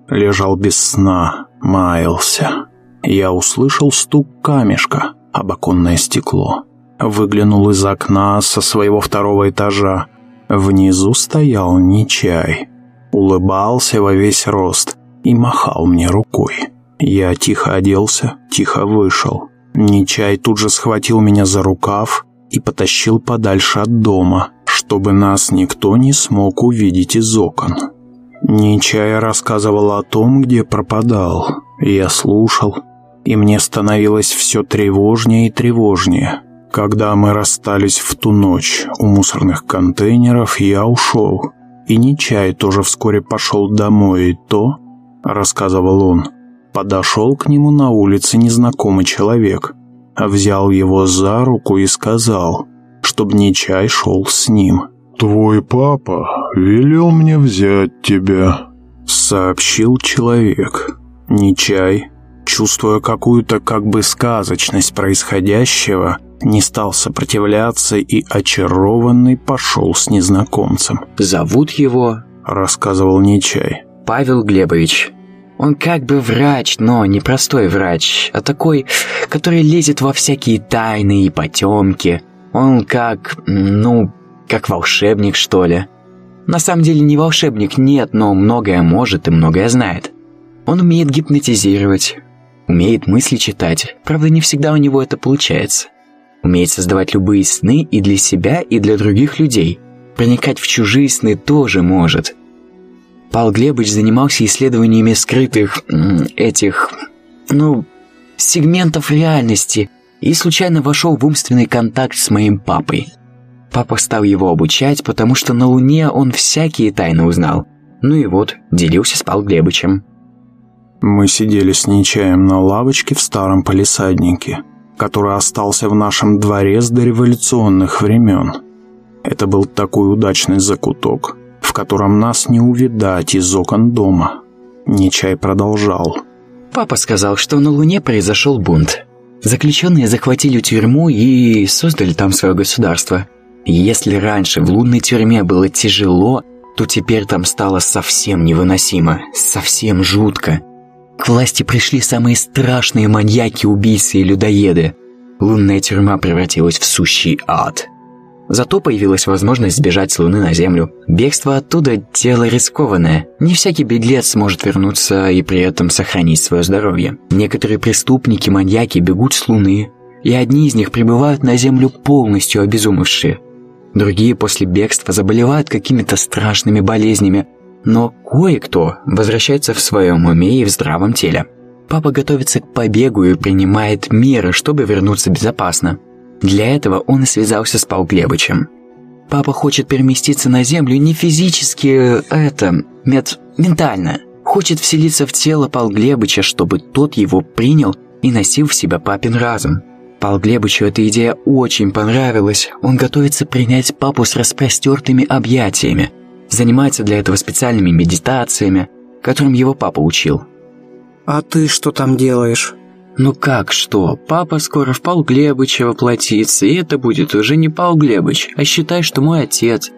Лежал без сна, маялся. Я услышал стук камешка об оконное стекло. Выглянул из окна со своего второго этажа. Внизу стоял Нечай. Улыбался во весь рост и махал мне рукой. Я тихо оделся, тихо вышел. Нечай тут же схватил меня за рукав и потащил подальше от дома, чтобы нас никто не смог увидеть из окон. Нечая рассказывала о том, где пропадал. Я слушал, и мне становилось все тревожнее и тревожнее. Когда мы расстались в ту ночь у мусорных контейнеров, я ушел. И Нечай тоже вскоре пошел домой, и то, рассказывал он, подошел к нему на улице незнакомый человек, взял его за руку и сказал, чтобы Нечай шел с ним. «Твой папа велел мне взять тебя», — сообщил человек. Нечай, чувствуя какую-то как бы сказочность происходящего, не стал сопротивляться и очарованный пошел с незнакомцем. «Зовут его...» — рассказывал Нечай. «Павел Глебович. Он как бы врач, но не простой врач, а такой, который лезет во всякие тайны и потемки. Он как, ну, как волшебник, что ли. На самом деле не волшебник, нет, но многое может и многое знает. Он умеет гипнотизировать, умеет мысли читать. Правда, не всегда у него это получается. Умеет создавать любые сны и для себя, и для других людей. Проникать в чужие сны тоже может. Павел Глебович занимался исследованиями скрытых... этих... ну... сегментов реальности и случайно вошел в умственный контакт с моим папой. Папа стал его обучать, потому что на Луне он всякие тайны узнал. Ну и вот, делился с Павлом Глебовичем. Мы сидели с Нечаем на лавочке в старом полисаднике, который остался в нашем дворе с дореволюционных времен. Это был такой удачный закуток, в котором нас не увидать из окон дома. Нечай продолжал. Папа сказал, что на Луне произошел бунт. Заключенные захватили тюрьму и создали там свое государство. Если раньше в лунной тюрьме было тяжело, то теперь там стало совсем невыносимо, совсем жутко. К власти пришли самые страшные маньяки, убийцы и людоеды. Лунная тюрьма превратилась в сущий ад. Зато появилась возможность сбежать с Луны на Землю. Бегство оттуда – дело рискованное. Не всякий беглец сможет вернуться и при этом сохранить свое здоровье. Некоторые преступники, маньяки бегут с Луны, и одни из них прибывают на Землю полностью обезумевшие. Другие после бегства заболевают какими-то страшными болезнями, но кое-кто возвращается в своем уме и в здравом теле. Папа готовится к побегу и принимает меры, чтобы вернуться безопасно. Для этого он и связался с Пал Глебычем. Папа хочет переместиться на Землю не физически, это, мет, ментально. Хочет вселиться в тело Пал Глебыча, чтобы тот его принял и носил в себя папин разум. Пал Глебычу эта идея очень понравилась. Он готовится принять папу с распростертыми объятиями. Занимается для этого специальными медитациями, которым его папа учил. «А ты что там делаешь?» «Ну как что? Папа скоро в Пал Глебыча воплотится, и это будет уже не Пал Глебыч, а считай, что мой отец.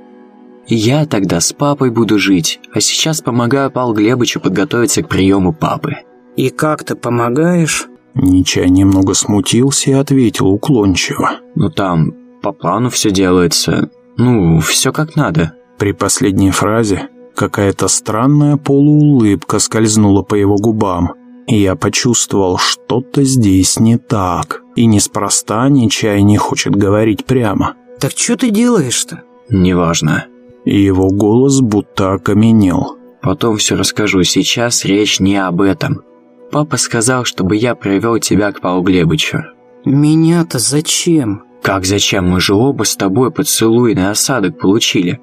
Я тогда с папой буду жить, а сейчас помогаю Пал Глебычу подготовиться к приему папы». «И как ты помогаешь?» Нечай немного смутился и ответил уклончиво. «Ну там по плану все делается. Ну, все как надо». При последней фразе какая-то странная полуулыбка скользнула по его губам, я почувствовал, что-то здесь не так, и неспроста Нечай не хочет говорить прямо. «Так что ты делаешь-то?» «Неважно». Его голос будто окаменел. «Потом все расскажу, сейчас речь не об этом. Папа сказал, чтобы я привел тебя к Павлу Глебычу». «Меня-то зачем?» «Как зачем? Мы же оба с тобой поцелуй на осадок получили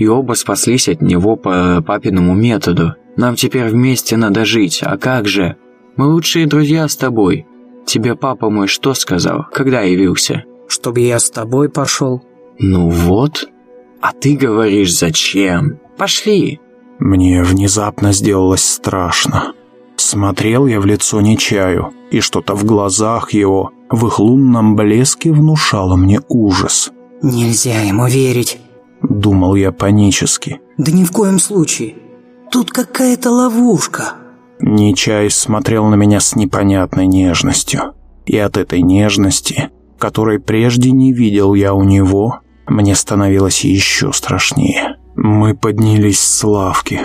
и оба спаслись от него по папиному методу. Нам теперь вместе надо жить, а как же? Мы лучшие друзья с тобой. Тебе папа мой что сказал, когда явился? Чтобы я с тобой пошел. Ну вот. А ты говоришь, зачем? Пошли. Мне внезапно сделалось страшно. Смотрел я в лицо Нечаю, и что-то в глазах его, в их лунном блеске внушало мне ужас. «Нельзя ему верить», Думал я панически. «Да ни в коем случае. Тут какая-то ловушка». Нечай смотрел на меня с непонятной нежностью. И от этой нежности, которой прежде не видел я у него, мне становилось еще страшнее. Мы поднялись с лавки.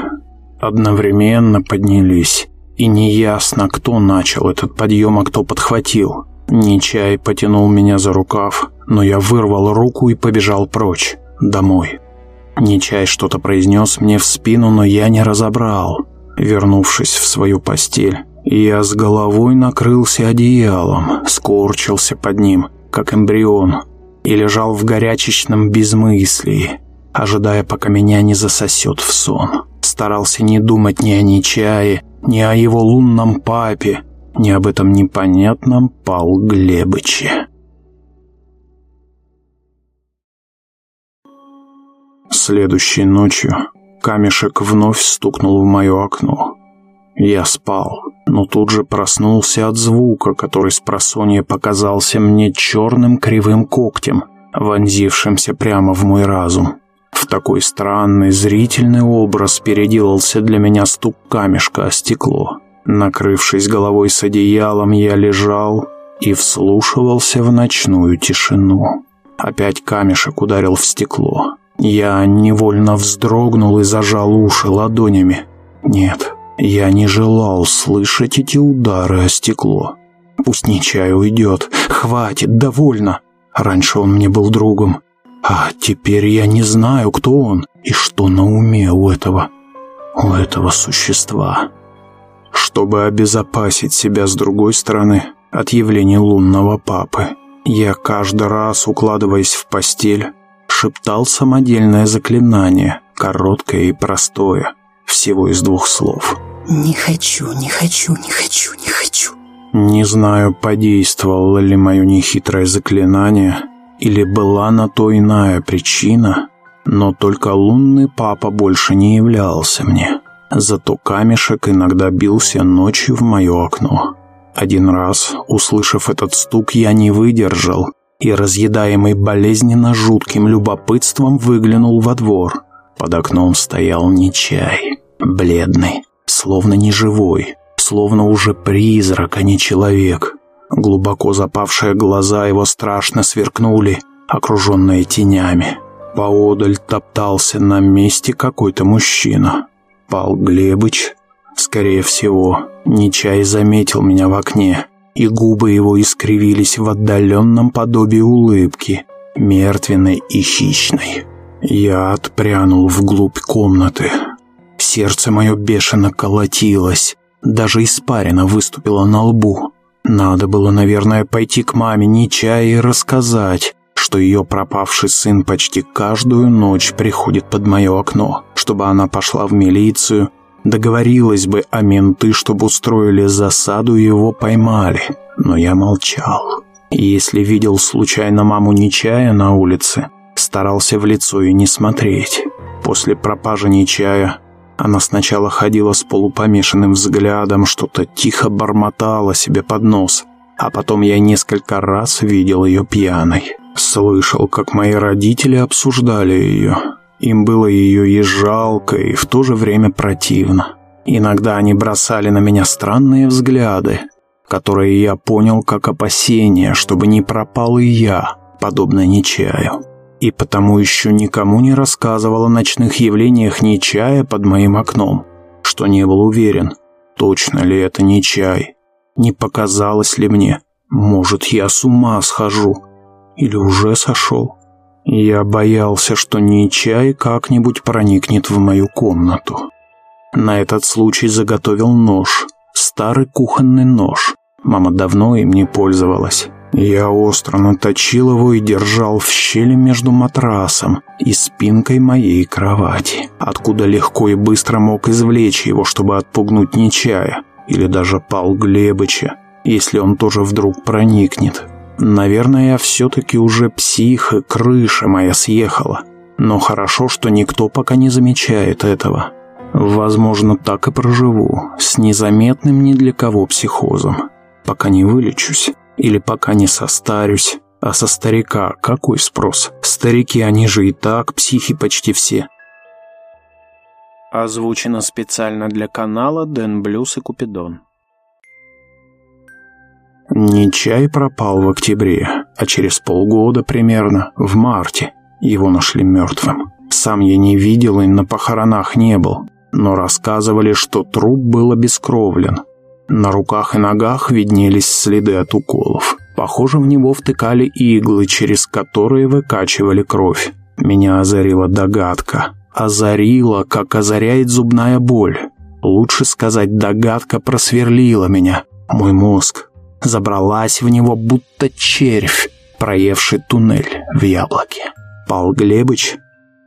Одновременно поднялись. И неясно, кто начал этот подъем, а кто подхватил. Нечай потянул меня за рукав, но я вырвал руку и побежал прочь домой. Нечай что-то произнес мне в спину, но я не разобрал. Вернувшись в свою постель, я с головой накрылся одеялом, скорчился под ним, как эмбрион, и лежал в горячечном безмыслии, ожидая, пока меня не засосет в сон. Старался не думать ни о Нечае, ни о его лунном папе, ни об этом непонятном Пал Глебыче. Следующей ночью камешек вновь стукнул в мое окно. Я спал, но тут же проснулся от звука, который с просонья показался мне черным кривым когтем, вонзившимся прямо в мой разум. В такой странный зрительный образ переделался для меня стук камешка о стекло. Накрывшись головой с одеялом, я лежал и вслушивался в ночную тишину. Опять камешек ударил в стекло. Я невольно вздрогнул и зажал уши ладонями. Нет, Я не желал слышать эти удары о стекло. Пусть Нечай уйдет. Хватит, довольно. Раньше он мне был другом. А теперь я не знаю, кто он и что на уме у этого... у этого существа. Чтобы обезопасить себя с другой стороны от явления лунного папы, я каждый раз, укладываясь в постель, шептал самодельное заклинание, короткое и простое, всего из двух слов. «Не хочу, не хочу, не хочу, не хочу». Не знаю, подействовало ли мое нехитрое заклинание, или была на то иная причина, но только лунный папа больше не являлся мне. Зато камешек иногда бился ночью в мое окно. Один раз, услышав этот стук, я не выдержал и, разъедаемый болезненно жутким любопытством, выглянул во двор. Под окном стоял Нечай, бледный, словно неживой, словно уже призрак, а не человек. Глубоко запавшие глаза его страшно сверкнули, окруженные тенями. Поодаль топтался на месте какой-то мужчина. Пал Глебыч, скорее всего, Нечай заметил меня в окне, и губы его искривились в отдаленном подобии улыбки, мертвенной и хищной. Я отпрянул вглубь комнаты. Сердце мое бешено колотилось, даже испарина выступила на лбу. Надо было, наверное, пойти к маме Нечая и рассказать, что ее пропавший сын почти каждую ночь приходит под мое окно, чтобы она пошла в милицию, договорилась бы, а менты, чтобы устроили засаду и его поймали. Но я молчал. если видел случайно маму Нечая на улице, старался в лицо и не смотреть. После пропажи Нечая она сначала ходила с полупомешанным взглядом, что-то тихо бормотала себе под нос, а потом я несколько раз видел ее пьяной. Слышал, как мои родители обсуждали ее. Им было ее и жалко, и в то же время противно. Иногда они бросали на меня странные взгляды, которые я понял как опасение, чтобы не пропал и я, подобно Нечаю и потому еще никому не рассказывал о ночных явлениях Нечая под моим окном, что не был уверен, точно ли это Нечай, не показалось ли мне, может, я с ума схожу или уже сошел. Я боялся, что Нечай как-нибудь проникнет в мою комнату. На этот случай заготовил нож, старый кухонный нож. Мама давно им не пользовалась. Я остро наточил его и держал в щели между матрасом и спинкой моей кровати, откуда легко и быстро мог извлечь его, чтобы отпугнуть Нечая или даже Пал Глебыча, если он тоже вдруг проникнет. Наверное, я все-таки уже псих, и крыша моя съехала. Но хорошо, что никто пока не замечает этого. Возможно, так и проживу, с незаметным ни для кого психозом, пока не вылечусь. Или пока не состарюсь. А со старика какой спрос? Старики, они же и так психи почти все. Озвучено специально для канала Дэн Блюз и Купидон. Нечай пропал в октябре, а через полгода примерно, в марте, его нашли мертвым. Сам я не видел и на похоронах не был, но рассказывали, что труп был обескровлен, на руках и ногах виднелись следы от уколов. Похоже, в него втыкали иглы, через которые выкачивали кровь. Меня озарила догадка. Озарила, как озаряет зубная боль. Лучше сказать, догадка просверлила меня. Мой мозг забралась в него, будто червь, проевший туннель в яблоке. Пал Глебыч,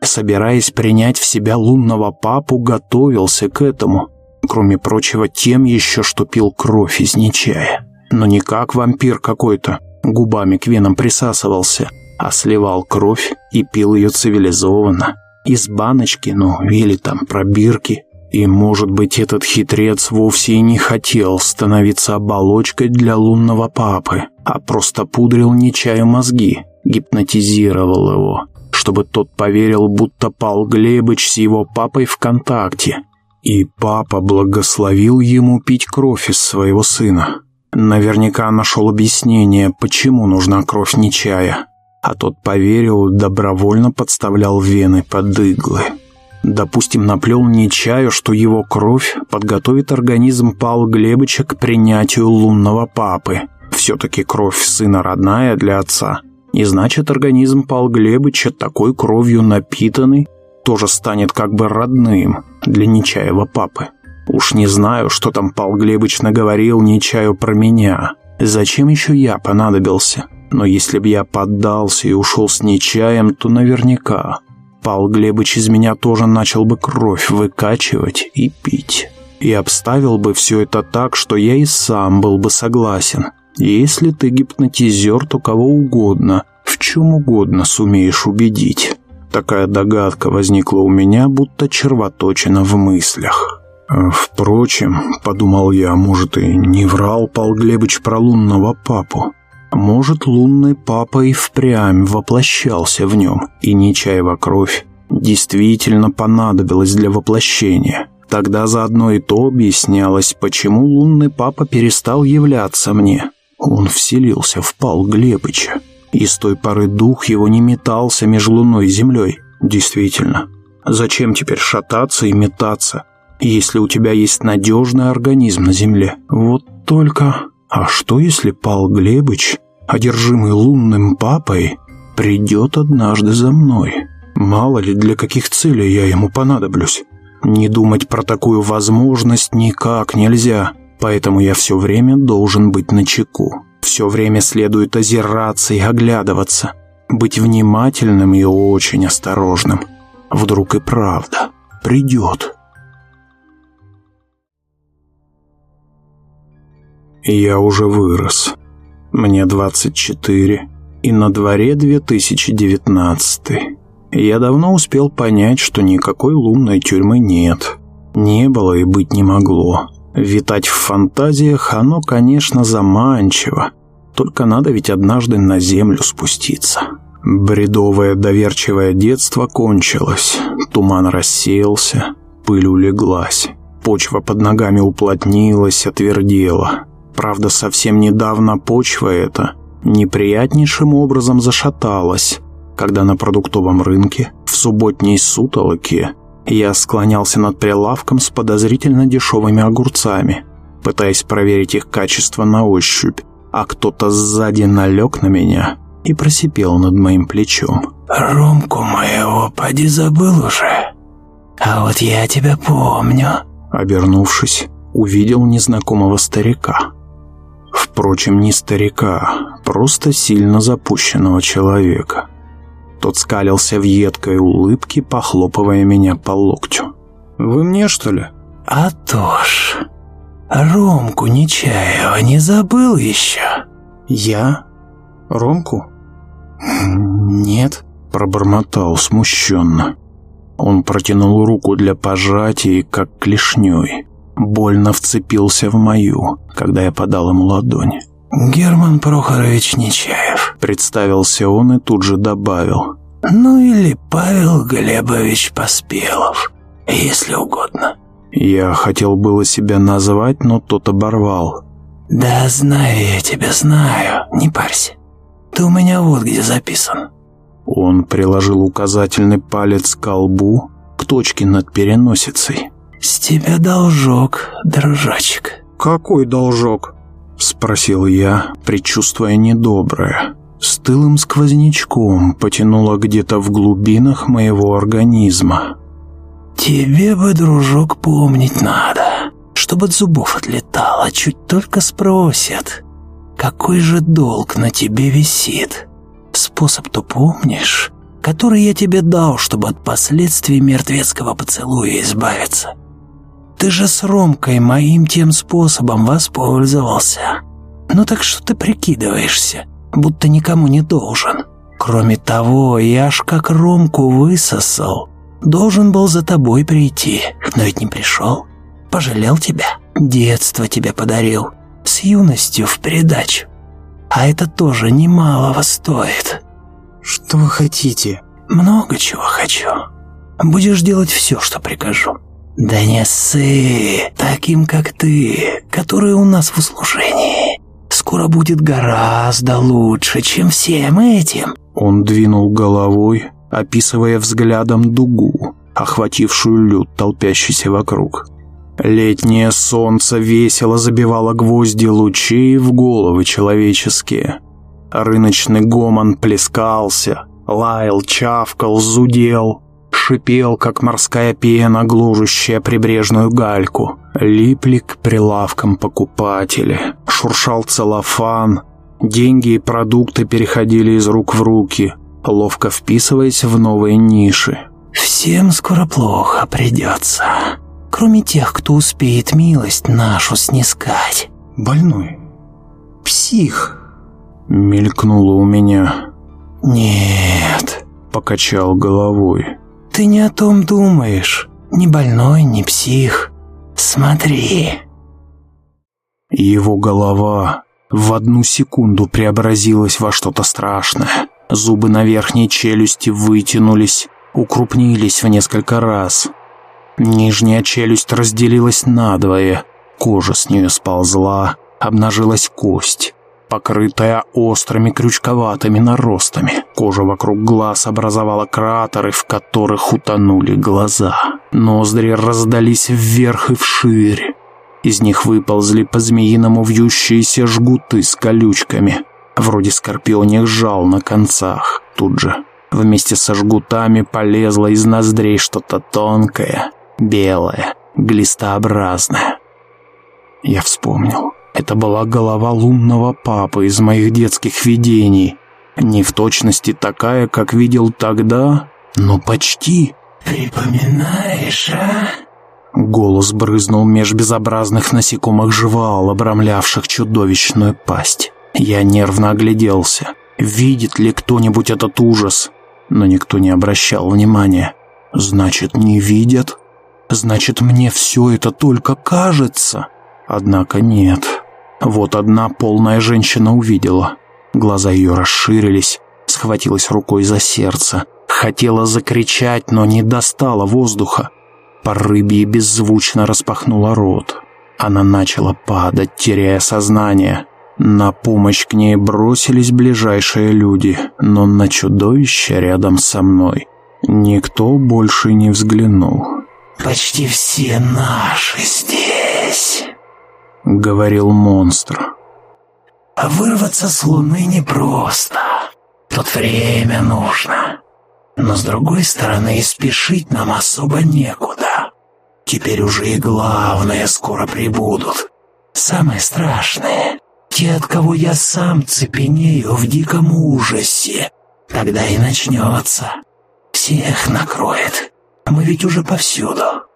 собираясь принять в себя лунного папу, готовился к этому – Кроме прочего, тем еще, что пил кровь из нечая. Но не как вампир какой-то, губами к венам присасывался, а сливал кровь и пил ее цивилизованно. Из баночки, ну, или там пробирки. И, может быть, этот хитрец вовсе и не хотел становиться оболочкой для лунного папы, а просто пудрил нечаю мозги, гипнотизировал его, чтобы тот поверил, будто Пал Глебыч с его папой в контакте, и папа благословил ему пить кровь из своего сына. Наверняка нашел объяснение, почему нужна кровь Нечая. А тот поверил, добровольно подставлял вены под иглы. Допустим, наплел Нечаю, что его кровь подготовит организм Павла Глебыча к принятию лунного папы. Все-таки кровь сына родная для отца. И значит, организм Павла Глебыча, такой кровью напитанный, тоже станет как бы родным для Нечаева папы. Уж не знаю, что там Павел Глебыч наговорил Нечаю про меня. Зачем еще я понадобился? Но если б я поддался и ушел с Нечаем, то наверняка Павел Глебыч из меня тоже начал бы кровь выкачивать и пить. И обставил бы все это так, что я и сам был бы согласен. Если ты гипнотизер, то кого угодно, в чем угодно сумеешь убедить. Такая догадка возникла у меня, будто червоточина в мыслях. Впрочем, подумал я, может и не врал Павел Глебыч про лунного папу. Может, лунный папа и впрямь воплощался в нем, и Нечаева кровь действительно понадобилась для воплощения. Тогда заодно и то объяснялось, почему лунный папа перестал являться мне. Он вселился в Пал Глебыча, и с той поры дух его не метался между луной и землей. Действительно, зачем теперь шататься и метаться, если у тебя есть надежный организм на земле? Вот только... А что, если Пал Глебыч, одержимый лунным папой, придет однажды за мной? Мало ли, для каких целей я ему понадоблюсь. Не думать про такую возможность никак нельзя, поэтому я все время должен быть начеку. Все время следует озираться и оглядываться, быть внимательным и очень осторожным. Вдруг и правда придет. Я уже вырос. Мне 24, и на дворе 2019. Я давно успел понять, что никакой лунной тюрьмы нет. Не было и быть не могло. Витать в фантазиях оно, конечно, заманчиво. Только надо ведь однажды на землю спуститься. Бредовое доверчивое детство кончилось. Туман рассеялся, пыль улеглась. Почва под ногами уплотнилась, отвердела. Правда, совсем недавно почва эта неприятнейшим образом зашаталась, когда на продуктовом рынке в субботней сутолоке я склонялся над прилавком с подозрительно дешевыми огурцами, пытаясь проверить их качество на ощупь, а кто-то сзади налег на меня и просипел над моим плечом. «Ромку моего поди забыл уже, а вот я тебя помню». Обернувшись, увидел незнакомого старика. Впрочем, не старика, просто сильно запущенного человека. Тот скалился в едкой улыбке, похлопывая меня по локтю. «Вы мне, что ли?» «А то ж, Ромку Нечаева не забыл еще?» «Я? Ромку?» «Нет», — пробормотал смущенно. Он протянул руку для пожатия, как клешней больно вцепился в мою, когда я подал ему ладонь. «Герман Прохорович Нечаев», — представился он и тут же добавил. «Ну или Павел Глебович Поспелов, если угодно». Я хотел было себя назвать, но тот оборвал. «Да знаю я тебя, знаю, не парься. Ты у меня вот где записан». Он приложил указательный палец к колбу, к точке над переносицей. «С тебя должок, дружочек». «Какой должок?» – спросил я, предчувствуя недоброе. С тылым сквознячком потянуло где-то в глубинах моего организма. «Тебе бы, дружок, помнить надо, чтобы от зубов отлетало, чуть только спросят, какой же долг на тебе висит. Способ-то помнишь, который я тебе дал, чтобы от последствий мертвецкого поцелуя избавиться?» Ты же с Ромкой моим тем способом воспользовался. Ну так что ты прикидываешься, будто никому не должен? Кроме того, я ж как Ромку высосал. Должен был за тобой прийти, но ведь не пришел. Пожалел тебя, детство тебе подарил, с юностью в передачу. А это тоже немалого стоит. Что вы хотите? Много чего хочу. Будешь делать все, что прикажу. «Да не ссы, таким как ты, которые у нас в услужении. Скоро будет гораздо лучше, чем всем этим». Он двинул головой, описывая взглядом дугу, охватившую люд, толпящийся вокруг. Летнее солнце весело забивало гвозди лучей в головы человеческие. Рыночный гомон плескался, лаял, чавкал, зудел, шипел, как морская пена, гложущая прибрежную гальку. Липли к прилавкам покупатели, шуршал целлофан, деньги и продукты переходили из рук в руки, ловко вписываясь в новые ниши. «Всем скоро плохо придется, кроме тех, кто успеет милость нашу снискать». «Больной? Псих?» Мелькнуло у меня. «Нет», — покачал головой. «Ты не о том думаешь. Ни больной, ни псих. Смотри». Его голова в одну секунду преобразилась во что-то страшное. Зубы на верхней челюсти вытянулись, укрупнились в несколько раз. Нижняя челюсть разделилась надвое, кожа с нее сползла, обнажилась кость покрытая острыми крючковатыми наростами. Кожа вокруг глаз образовала кратеры, в которых утонули глаза. Ноздри раздались вверх и вширь. Из них выползли по-змеиному вьющиеся жгуты с колючками, вроде скорпионих жал на концах. Тут же вместе со жгутами полезло из ноздрей что-то тонкое, белое, глистообразное. Я вспомнил. Это была голова лунного папы из моих детских видений. Не в точности такая, как видел тогда, но почти. «Припоминаешь, а?» Голос брызнул меж безобразных насекомых жвал, обрамлявших чудовищную пасть. Я нервно огляделся. Видит ли кто-нибудь этот ужас? Но никто не обращал внимания. Значит, не видят? Значит, мне все это только кажется? Однако нет. Вот одна полная женщина увидела. Глаза ее расширились, схватилась рукой за сердце. Хотела закричать, но не достала воздуха. По рыбье беззвучно распахнула рот. Она начала падать, теряя сознание. На помощь к ней бросились ближайшие люди, но на чудовище рядом со мной никто больше не взглянул. «Почти все наши здесь», — говорил монстр. «А вырваться с Луны непросто. Тут время нужно. Но с другой стороны, и спешить нам особо некуда. Теперь уже и главное скоро прибудут. Самое страшное — те, от кого я сам цепенею в диком ужасе. Тогда и начнется. Всех накроет. Мы ведь уже повсюду.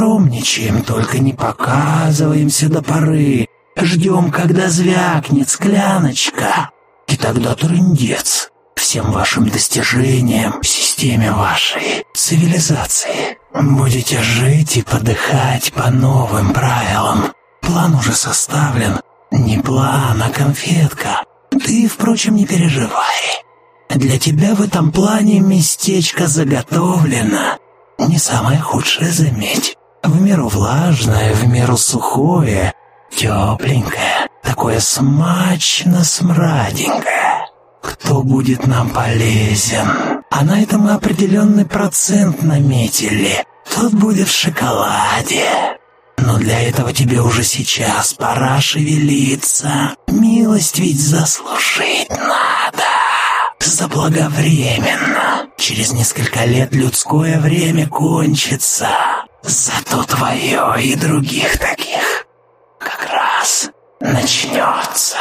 Скромничаем, только не показываемся до поры. Ждем, когда звякнет скляночка. И тогда трындец. Всем вашим достижениям, системе вашей цивилизации. Будете жить и подыхать по новым правилам. План уже составлен. Не план, а конфетка. Ты, впрочем, не переживай. Для тебя в этом плане местечко заготовлено. Не самое худшее, заметь. В меру влажное, в меру сухое, тепленькое, такое смачно-смраденькое. Кто будет нам полезен? А на этом мы определенный процент наметили. Тот будет в шоколаде. Но для этого тебе уже сейчас пора шевелиться. Милость ведь заслужить надо заблаговременно. Через несколько лет людское время кончится. Зато твое и других таких как раз начнется.